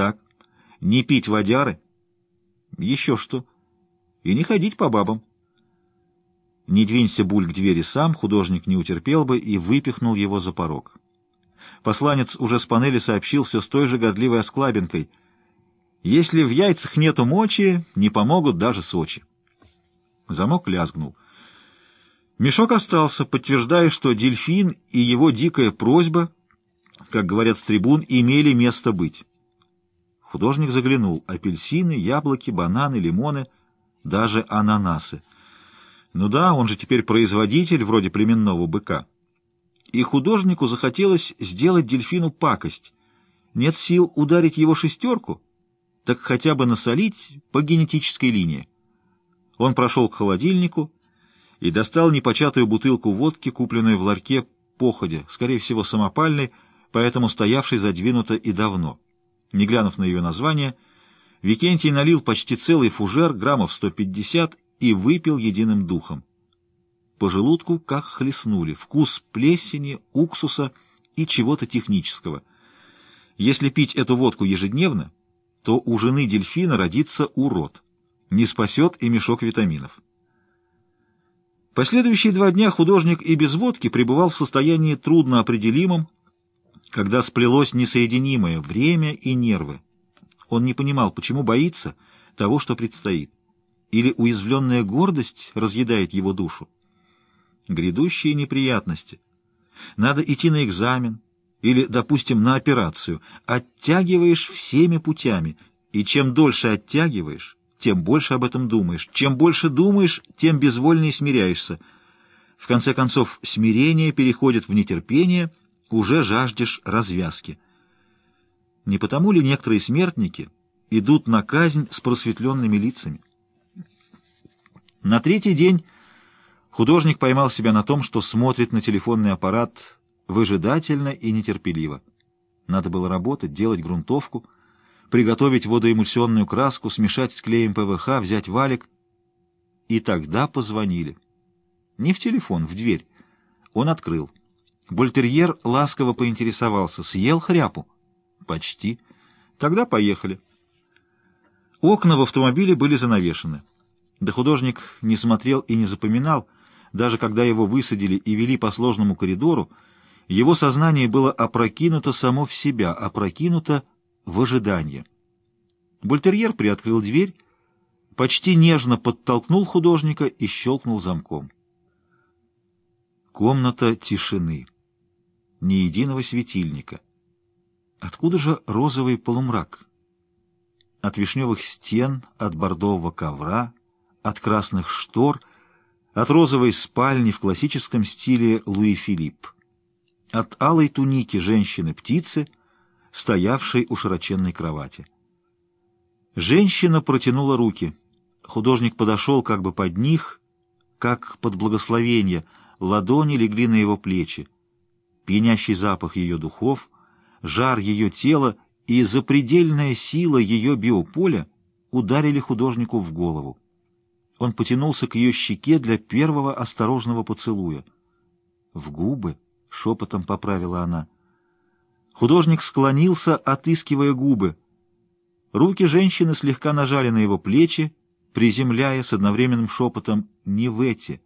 так. Не пить водяры? Еще что. И не ходить по бабам. Не двинься буль к двери сам, художник не утерпел бы и выпихнул его за порог. Посланец уже с панели сообщил все с той же годливой осклабинкой. Если в яйцах нету мочи, не помогут даже Сочи. Замок лязгнул. Мешок остался, подтверждая, что дельфин и его дикая просьба, как говорят с трибун, имели место быть. Художник заглянул. Апельсины, яблоки, бананы, лимоны, даже ананасы. Ну да, он же теперь производитель, вроде племенного быка. И художнику захотелось сделать дельфину пакость. Нет сил ударить его шестерку, так хотя бы насолить по генетической линии. Он прошел к холодильнику и достал непочатую бутылку водки, купленную в ларьке походе, скорее всего самопальной, поэтому стоявшей задвинуто и давно. Не глянув на ее название, Викентий налил почти целый фужер, граммов 150, и выпил единым духом. По желудку как хлестнули, вкус плесени, уксуса и чего-то технического. Если пить эту водку ежедневно, то у жены дельфина родится урод. Не спасет и мешок витаминов. Последующие два дня художник и без водки пребывал в состоянии трудноопределимом, когда сплелось несоединимое время и нервы. Он не понимал, почему боится того, что предстоит. Или уязвленная гордость разъедает его душу? Грядущие неприятности. Надо идти на экзамен или, допустим, на операцию. Оттягиваешь всеми путями, и чем дольше оттягиваешь, тем больше об этом думаешь. Чем больше думаешь, тем безвольнее смиряешься. В конце концов, смирение переходит в нетерпение, уже жаждешь развязки. Не потому ли некоторые смертники идут на казнь с просветленными лицами? На третий день художник поймал себя на том, что смотрит на телефонный аппарат выжидательно и нетерпеливо. Надо было работать, делать грунтовку, приготовить водоэмульсионную краску, смешать с клеем ПВХ, взять валик. И тогда позвонили. Не в телефон, в дверь. Он открыл. Больтерьер ласково поинтересовался. «Съел хряпу?» «Почти». «Тогда поехали». Окна в автомобиле были занавешены. Да художник не смотрел и не запоминал, даже когда его высадили и вели по сложному коридору, его сознание было опрокинуто само в себя, опрокинуто в ожидание. Бультерьер приоткрыл дверь, почти нежно подтолкнул художника и щелкнул замком. Комната тишины. Ни единого светильника. Откуда же розовый полумрак? От вишневых стен, от бордового ковра, от красных штор, от розовой спальни в классическом стиле Луи Филипп, от алой туники женщины-птицы, стоявшей у широченной кровати. Женщина протянула руки. Художник подошел как бы под них, как под благословение, ладони легли на его плечи. Пьянящий запах ее духов, жар ее тела и запредельная сила ее биополя ударили художнику в голову. Он потянулся к ее щеке для первого осторожного поцелуя. «В губы?» — шепотом поправила она. Художник склонился, отыскивая губы. Руки женщины слегка нажали на его плечи, приземляя с одновременным шепотом «не в эти».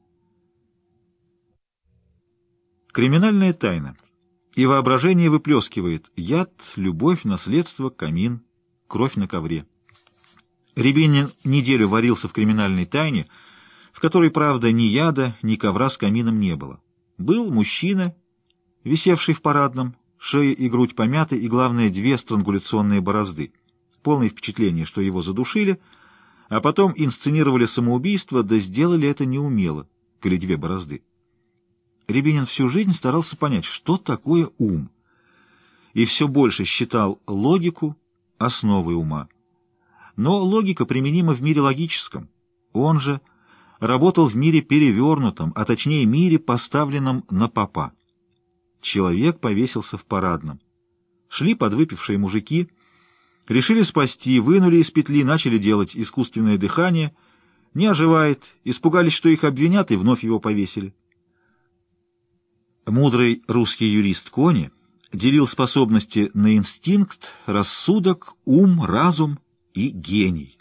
Криминальная тайна. И воображение выплескивает яд, любовь, наследство, камин, кровь на ковре. Рябинин неделю варился в криминальной тайне, в которой, правда, ни яда, ни ковра с камином не было. Был мужчина, висевший в парадном, шея и грудь помяты, и, главное, две странгуляционные борозды. Полное впечатление, что его задушили, а потом инсценировали самоубийство, да сделали это неумело, коли две борозды. Рябинин всю жизнь старался понять, что такое ум, и все больше считал логику основой ума. Но логика применима в мире логическом. Он же работал в мире перевернутом, а точнее мире, поставленном на попа. Человек повесился в парадном. Шли подвыпившие мужики, решили спасти, вынули из петли, начали делать искусственное дыхание. Не оживает, испугались, что их обвинят, и вновь его повесили. Мудрый русский юрист Кони делил способности на инстинкт, рассудок, ум, разум и гений.